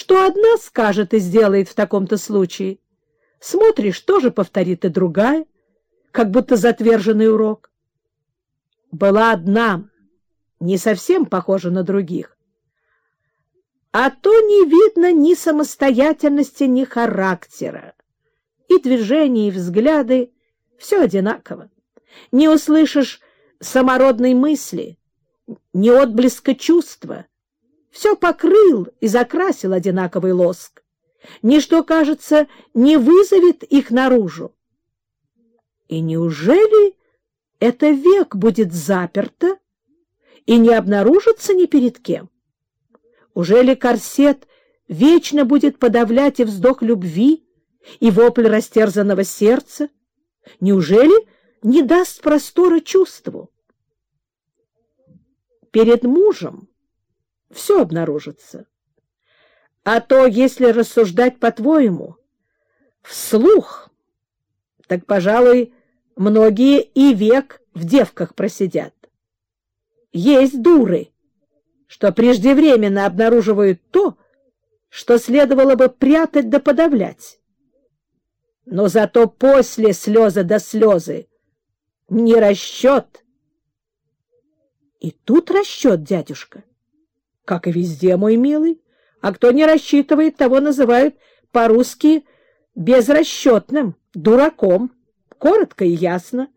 что одна скажет и сделает в таком-то случае. Смотришь, тоже повторит и другая, как будто затверженный урок. Была одна, не совсем похожа на других. А то не видно ни самостоятельности, ни характера. И движения, и взгляды — все одинаково. Не услышишь самородной мысли, ни отблеска чувства. Все покрыл и закрасил одинаковый лоск. Ничто, кажется, не вызовет их наружу. И неужели это век будет заперто и не обнаружится ни перед кем? Уже ли корсет вечно будет подавлять и вздох любви, и вопль растерзанного сердца? Неужели не даст простора чувству? Перед мужем все обнаружится. А то, если рассуждать по-твоему, вслух, так, пожалуй, многие и век в девках просидят. Есть дуры, что преждевременно обнаруживают то, что следовало бы прятать да подавлять. Но зато после слезы до слезы не расчет. И тут расчет, дядюшка. Как и везде, мой милый. А кто не рассчитывает, того называют по-русски безрасчетным, дураком. Коротко и ясно.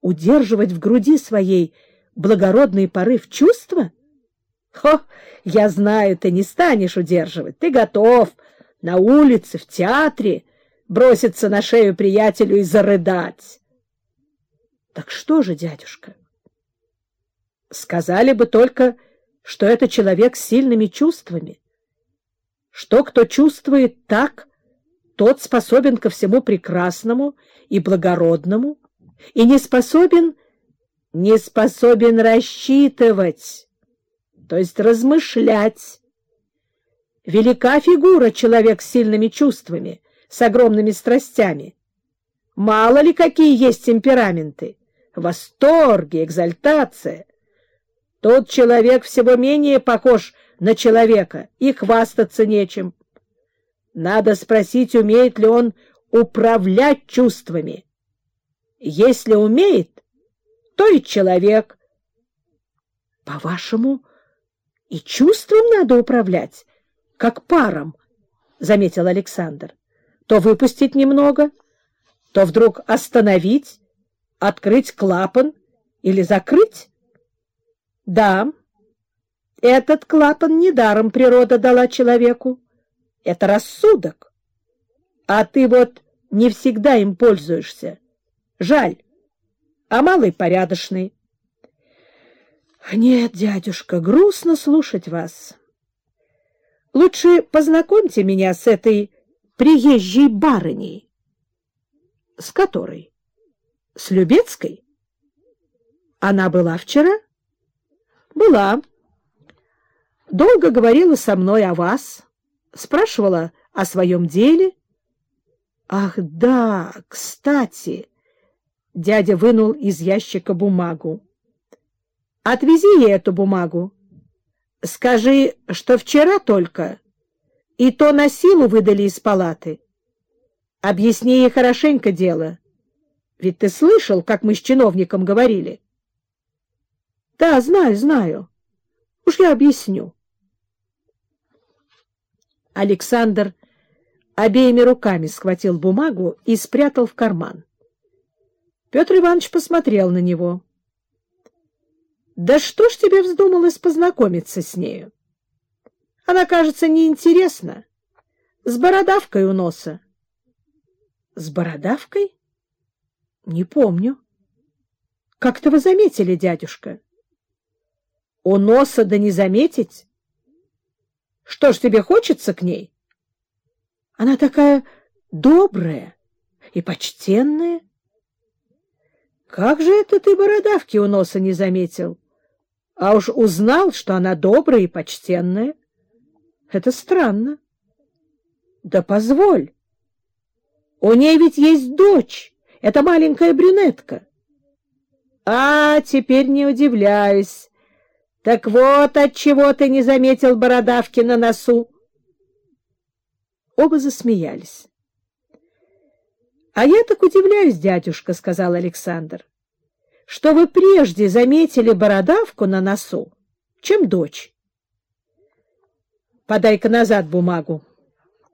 Удерживать в груди своей благородный порыв чувства? Хо, я знаю, ты не станешь удерживать. Ты готов на улице, в театре броситься на шею приятелю и зарыдать. Так что же, дядюшка? Сказали бы только, что это человек с сильными чувствами. Что кто чувствует так, тот способен ко всему прекрасному и благородному, и не способен не способен рассчитывать, то есть размышлять. Велика фигура человек с сильными чувствами, с огромными страстями. Мало ли какие есть темпераменты, восторги, экзальтация. Тот человек всего менее похож на человека, и хвастаться нечем. Надо спросить, умеет ли он управлять чувствами. Если умеет, то и человек. — По-вашему, и чувством надо управлять, как паром, — заметил Александр. — То выпустить немного, то вдруг остановить, открыть клапан или закрыть? — Да, этот клапан недаром природа дала человеку. Это рассудок. А ты вот не всегда им пользуешься. Жаль а малый порядочный. — Нет, дядюшка, грустно слушать вас. Лучше познакомьте меня с этой приезжей барыней. — С которой? — С Любецкой? — Она была вчера? — Была. Долго говорила со мной о вас, спрашивала о своем деле. — Ах, да, кстати... Дядя вынул из ящика бумагу. — Отвези ей эту бумагу. Скажи, что вчера только, и то на силу выдали из палаты. Объясни ей хорошенько дело. Ведь ты слышал, как мы с чиновником говорили? — Да, знаю, знаю. Уж я объясню. Александр обеими руками схватил бумагу и спрятал в карман. Петр Иванович посмотрел на него. — Да что ж тебе вздумалось познакомиться с нею? Она, кажется, неинтересна. С бородавкой у носа. — С бородавкой? — Не помню. — Как-то вы заметили, дядюшка? — У носа да не заметить? Что ж тебе хочется к ней? Она такая добрая и почтенная. Как же это ты бородавки у носа не заметил? А уж узнал, что она добрая и почтенная. Это странно. Да позволь. У ней ведь есть дочь, это маленькая брюнетка. А, теперь не удивляюсь. Так вот, отчего ты не заметил бородавки на носу. Оба засмеялись. — А я так удивляюсь, дядюшка, — сказал Александр, — что вы прежде заметили бородавку на носу, чем дочь. — Подай-ка назад бумагу.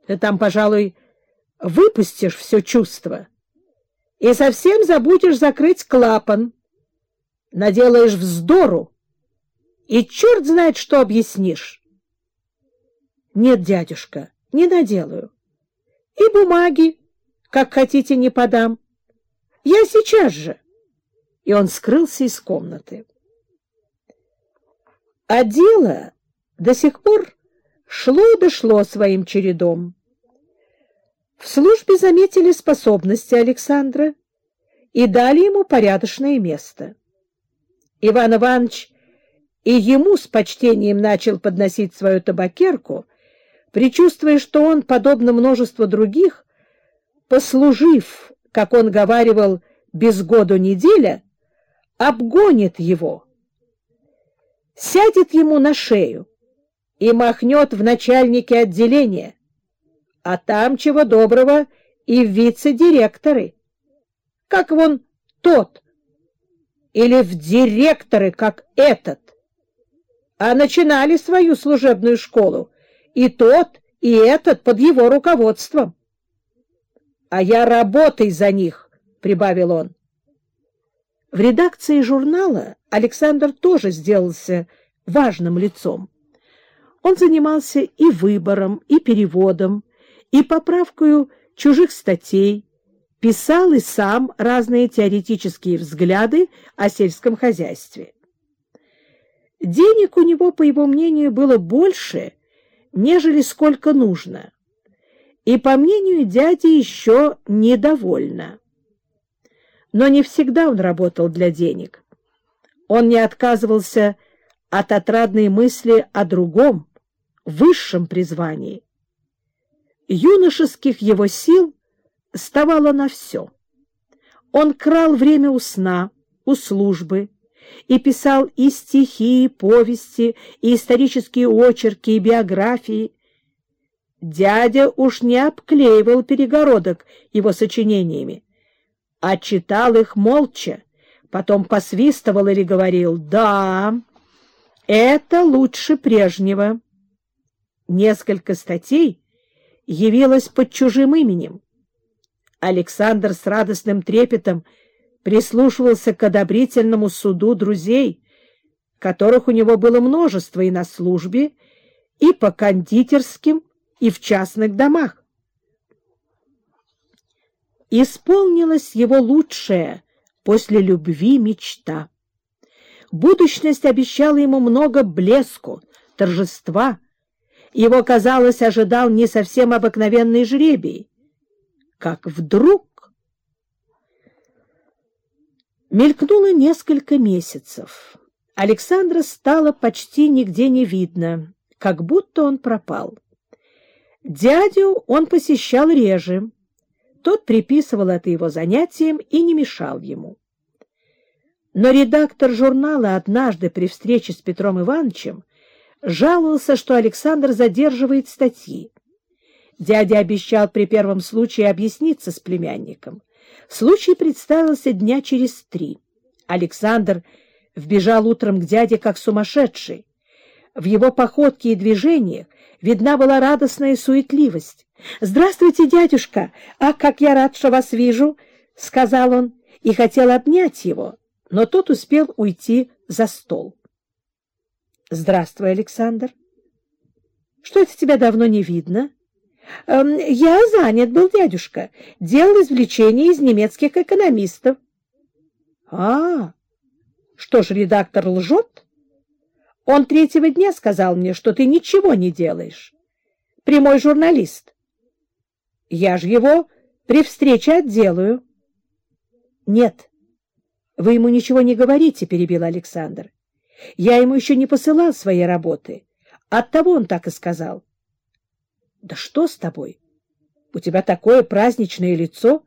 Ты там, пожалуй, выпустишь все чувство и совсем забудешь закрыть клапан. Наделаешь вздору, и черт знает, что объяснишь. — Нет, дядюшка, не наделаю. И бумаги, как хотите, не подам. Я сейчас же. И он скрылся из комнаты. А дело до сих пор шло и дошло своим чередом. В службе заметили способности Александра и дали ему порядочное место. Иван Иванович и ему с почтением начал подносить свою табакерку, предчувствуя, что он, подобно множеству других, послужив, как он говаривал, без году неделя, обгонит его, сядет ему на шею и махнет в начальнике отделения, а там, чего доброго, и в вице-директоры. Как вон тот, или в директоры, как этот. А начинали свою служебную школу и тот, и этот под его руководством. — А я работай за них, — прибавил он. В редакции журнала Александр тоже сделался важным лицом. Он занимался и выбором, и переводом, и поправкой чужих статей, писал и сам разные теоретические взгляды о сельском хозяйстве. Денег у него, по его мнению, было больше, нежели сколько нужно, и, по мнению дяди, еще недовольно. Но не всегда он работал для денег. Он не отказывался от отрадной мысли о другом, высшем призвании. Юношеских его сил ставало на все. Он крал время у сна, у службы, и писал и стихи, и повести, и исторические очерки, и биографии. Дядя уж не обклеивал перегородок его сочинениями, а читал их молча, потом посвистывал или говорил «Да, это лучше прежнего». Несколько статей явилось под чужим именем. Александр с радостным трепетом прислушивался к одобрительному суду друзей, которых у него было множество и на службе, и по кондитерским, и в частных домах. Исполнилась его лучшая после любви мечта. Будущность обещала ему много блеску, торжества. Его, казалось, ожидал не совсем обыкновенный жребий. Как вдруг Мелькнуло несколько месяцев. Александра стало почти нигде не видно, как будто он пропал. Дядю он посещал реже. Тот приписывал это его занятиям и не мешал ему. Но редактор журнала однажды при встрече с Петром Ивановичем жаловался, что Александр задерживает статьи. Дядя обещал при первом случае объясниться с племянником. Случай представился дня через три. Александр вбежал утром к дяде как сумасшедший. В его походке и движениях видна была радостная суетливость. — Здравствуйте, дядюшка! Ах, как я рад, что вас вижу! — сказал он и хотел обнять его, но тот успел уйти за стол. — Здравствуй, Александр. — Что это тебя давно не видно? Эм, — Я занят был, дядюшка. Делал извлечения из немецких экономистов. — А, что ж, редактор лжет? Он третьего дня сказал мне, что ты ничего не делаешь. Прямой журналист. Я же его при встрече отделаю. — Нет, вы ему ничего не говорите, — перебил Александр. Я ему еще не посылал свои работы. Оттого он так и сказал. Да что с тобой? У тебя такое праздничное лицо.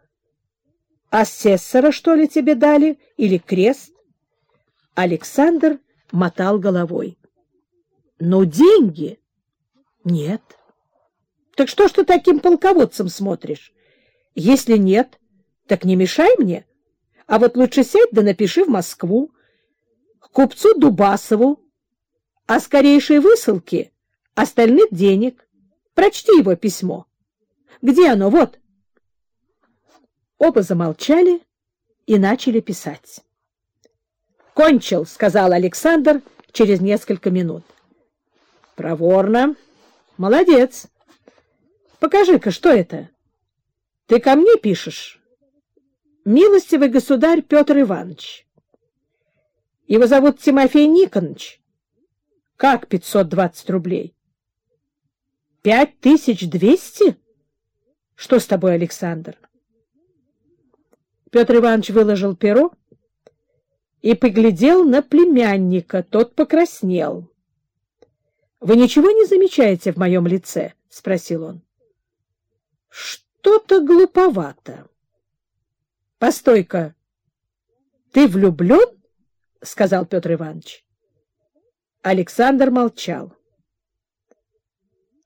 Асессора, что ли, тебе дали? Или крест? Александр мотал головой. Но деньги? Нет. Так что ж ты таким полководцем смотришь? Если нет, так не мешай мне. А вот лучше сядь да напиши в Москву, к купцу Дубасову, о скорейшей высылке остальных денег. Прочти его письмо. Где оно? Вот. Оба замолчали и начали писать. «Кончил», — сказал Александр через несколько минут. «Проворно. Молодец. Покажи-ка, что это? Ты ко мне пишешь?» «Милостивый государь Петр Иванович». «Его зовут Тимофей Никонович». «Как пятьсот двадцать рублей?» «Пять тысяч двести?» «Что с тобой, Александр?» Петр Иванович выложил перо и поглядел на племянника. Тот покраснел. — Вы ничего не замечаете в моем лице? — спросил он. — Что-то глуповато. — Постой-ка, ты влюблен? — сказал Петр Иванович. Александр молчал. —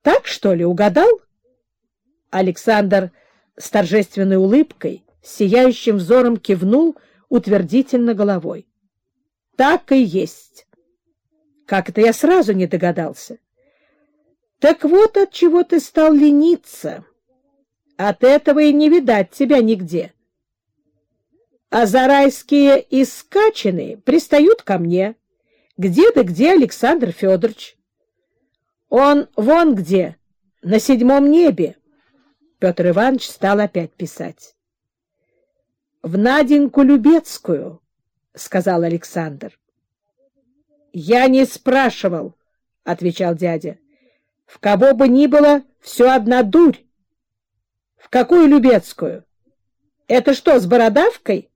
Так, что ли, угадал? Александр с торжественной улыбкой сияющим взором кивнул утвердительно головой. — Так и есть. Как это я сразу не догадался? Так вот от чего ты стал лениться. От этого и не видать тебя нигде. А зарайские искачины пристают ко мне. Где да где Александр Федорович? Он вон где, на седьмом небе. Петр Иванович стал опять писать в Наденьку Любецкую, — сказал Александр. — Я не спрашивал, — отвечал дядя. — В кого бы ни было, все одна дурь. — В какую Любецкую? Это что, с бородавкой?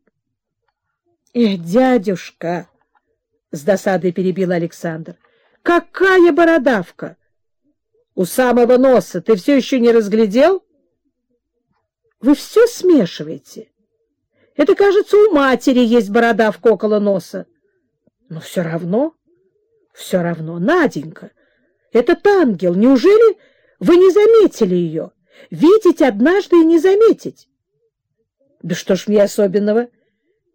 — Эх, дядюшка, — с досадой перебил Александр, — какая бородавка? У самого носа ты все еще не разглядел? — Вы все смешиваете. — это, кажется, у матери есть бородавка около носа. Но все равно, все равно, Наденька, этот ангел, неужели вы не заметили ее? Видеть однажды и не заметить? Да что ж мне особенного?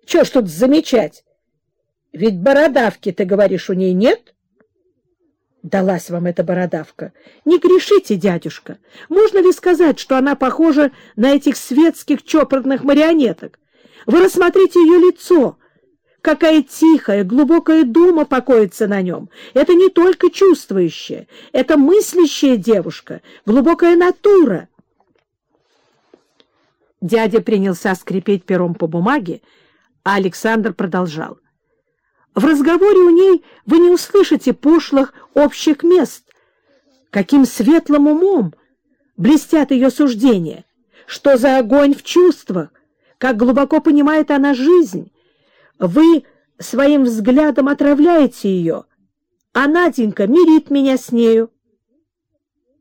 Чего ж тут замечать? Ведь бородавки, ты говоришь, у ней нет? Далась вам эта бородавка. Не грешите, дядюшка. Можно ли сказать, что она похожа на этих светских чопорных марионеток? Вы рассмотрите ее лицо. Какая тихая, глубокая дума покоится на нем. Это не только чувствующая, это мыслящая девушка, глубокая натура. Дядя принялся скрипеть пером по бумаге, а Александр продолжал. В разговоре у ней вы не услышите пошлых общих мест. Каким светлым умом блестят ее суждения! Что за огонь в чувствах! как глубоко понимает она жизнь. Вы своим взглядом отравляете ее, а Наденька мирит меня с нею.